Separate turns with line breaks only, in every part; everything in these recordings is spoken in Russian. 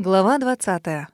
Глава 20.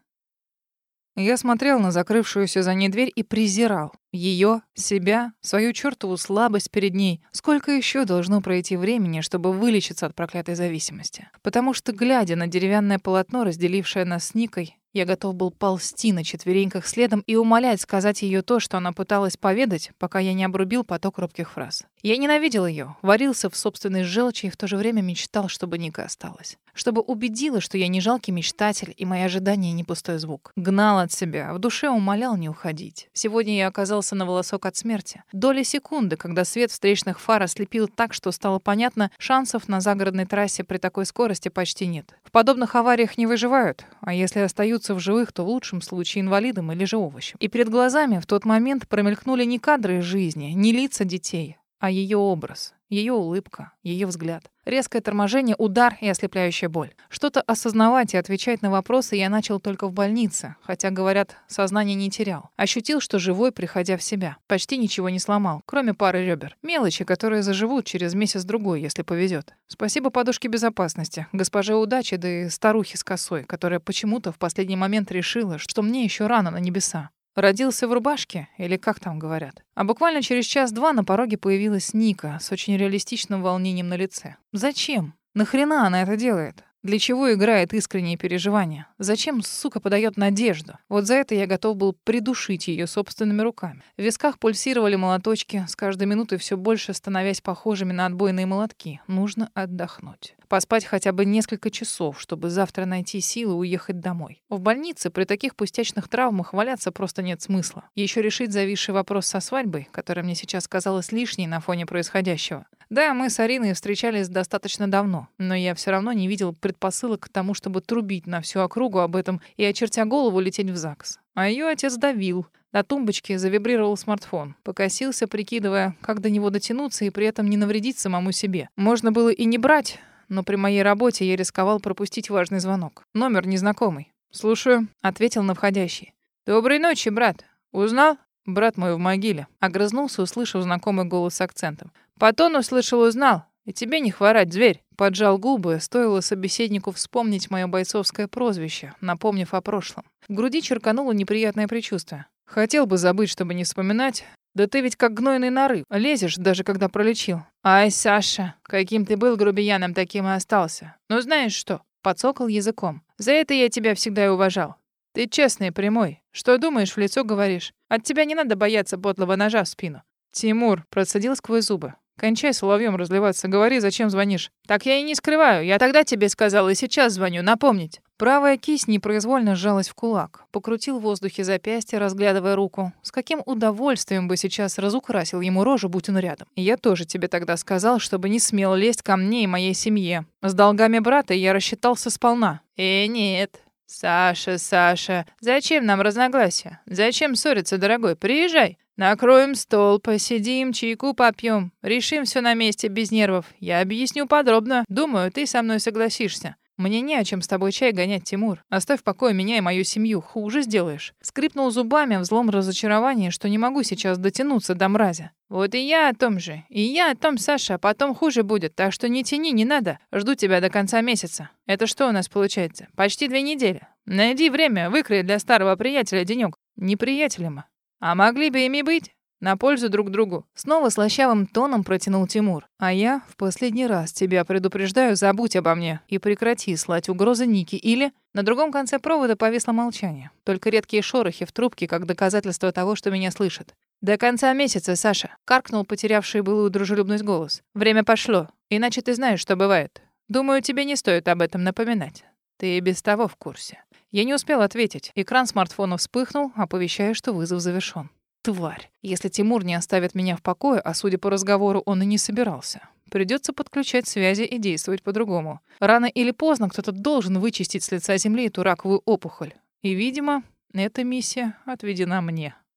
Я смотрел на закрывшуюся за ней дверь и презирал ее, себя, свою чертову слабость перед ней. Сколько еще должно пройти времени, чтобы вылечиться от проклятой зависимости? Потому что, глядя на деревянное полотно, разделившее нас с Никой, я готов был ползти на четвереньках следом и умолять сказать ее то, что она пыталась поведать, пока я не обрубил поток робких фраз. Я ненавидел ее, варился в собственной желчи и в то же время мечтал, чтобы Ника осталась. Чтобы убедила, что я не жалкий мечтатель и мои ожидания не пустой звук. Гнал от себя, в душе умолял не уходить. Сегодня я оказался на волосок от смерти. Доли секунды, когда свет встречных фар ослепил так, что стало понятно, шансов на загородной трассе при такой скорости почти нет. В подобных авариях не выживают, а если остаются в живых, то в лучшем случае инвалидом или же овощем. И перед глазами в тот момент промелькнули не кадры жизни, не лица детей, а ее образ, ее улыбка, ее взгляд. Резкое торможение, удар и ослепляющая боль. Что-то осознавать и отвечать на вопросы я начал только в больнице, хотя, говорят, сознание не терял. Ощутил, что живой, приходя в себя. Почти ничего не сломал, кроме пары ребер. Мелочи, которые заживут через месяц-другой, если повезет. Спасибо подушке безопасности, госпоже удачи, да и старухе с косой, которая почему-то в последний момент решила, что мне еще рано на небеса. Родился в рубашке, или как там говорят. А буквально через час-два на пороге появилась Ника с очень реалистичным волнением на лице. Зачем? Нахрена она это делает? Для чего играет искренние переживания? Зачем, сука, подает надежду? Вот за это я готов был придушить ее собственными руками. В висках пульсировали молоточки, с каждой минутой все больше становясь похожими на отбойные молотки. Нужно отдохнуть. Поспать хотя бы несколько часов, чтобы завтра найти силы уехать домой. В больнице при таких пустячных травмах валяться просто нет смысла. Еще решить зависший вопрос со свадьбой, которая мне сейчас казалась лишней на фоне происходящего. Да, мы с Ариной встречались достаточно давно, но я все равно не видел предпосылок к тому, чтобы трубить на всю округу об этом и, очертя голову, лететь в ЗАГС. А ее отец давил. На тумбочке завибрировал смартфон. Покосился, прикидывая, как до него дотянуться и при этом не навредить самому себе. Можно было и не брать, но при моей работе я рисковал пропустить важный звонок. Номер незнакомый. «Слушаю», — ответил на входящий. «Доброй ночи, брат. Узнал?» «Брат мой в могиле». Огрызнулся, услышав знакомый голос с акцентом. «По тону слышал, узнал. И тебе не хворать, зверь». Поджал губы, стоило собеседнику вспомнить мое бойцовское прозвище, напомнив о прошлом. В груди черкануло неприятное предчувствие. Хотел бы забыть, чтобы не вспоминать. Да ты ведь как гнойный нарыв. Лезешь, даже когда пролечил. Ай, Саша, каким ты был грубияном, таким и остался. Ну знаешь что? Подсокал языком. За это я тебя всегда и уважал. Ты честный прямой. Что думаешь, в лицо говоришь. От тебя не надо бояться подлого ножа в спину. Тимур процедил сквозь зубы. Кончай соловьем разливаться, говори, зачем звонишь. Так я и не скрываю. Я тогда тебе сказал и сейчас звоню, напомнить. Правая кисть непроизвольно сжалась в кулак. Покрутил в воздухе запястье, разглядывая руку. С каким удовольствием бы сейчас разукрасил ему рожу, будь он рядом. Я тоже тебе тогда сказал, чтобы не смел лезть ко мне и моей семье. С долгами брата я рассчитался сполна. Э, нет. Саша, Саша, зачем нам разногласия? Зачем ссориться, дорогой? Приезжай. Накроем стол, посидим, чайку попьем, решим все на месте без нервов. Я объясню подробно. Думаю, ты со мной согласишься. Мне не о чем с тобой чай гонять, Тимур. Оставь в покое меня и мою семью, хуже сделаешь. Скрипнул зубами в злом разочаровании, что не могу сейчас дотянуться до мразя. Вот и я о том же. И я о том, Саша, потом хуже будет, так что не тяни, не надо. Жду тебя до конца месяца. Это что у нас получается? Почти две недели. Найди время, выкрой для старого приятеля денек. Неприятелем, а могли бы ими быть? На пользу друг другу. Снова слащавым тоном протянул Тимур. А я в последний раз тебя предупреждаю, забудь обо мне и прекрати слать угрозы Ники или... На другом конце провода повисло молчание. Только редкие шорохи в трубке, как доказательство того, что меня слышат. «До конца месяца, Саша», — каркнул потерявший былую дружелюбность голос. «Время пошло. Иначе ты знаешь, что бывает. Думаю, тебе не стоит об этом напоминать. Ты и без того в курсе». Я не успел ответить. Экран смартфона вспыхнул, оповещая, что вызов завершён. Тварь. Если Тимур не оставит меня в покое, а судя по разговору, он и не собирался, придется подключать связи и действовать по-другому. Рано или поздно кто-то должен вычистить с лица земли эту раковую опухоль. И, видимо, эта миссия отведена мне.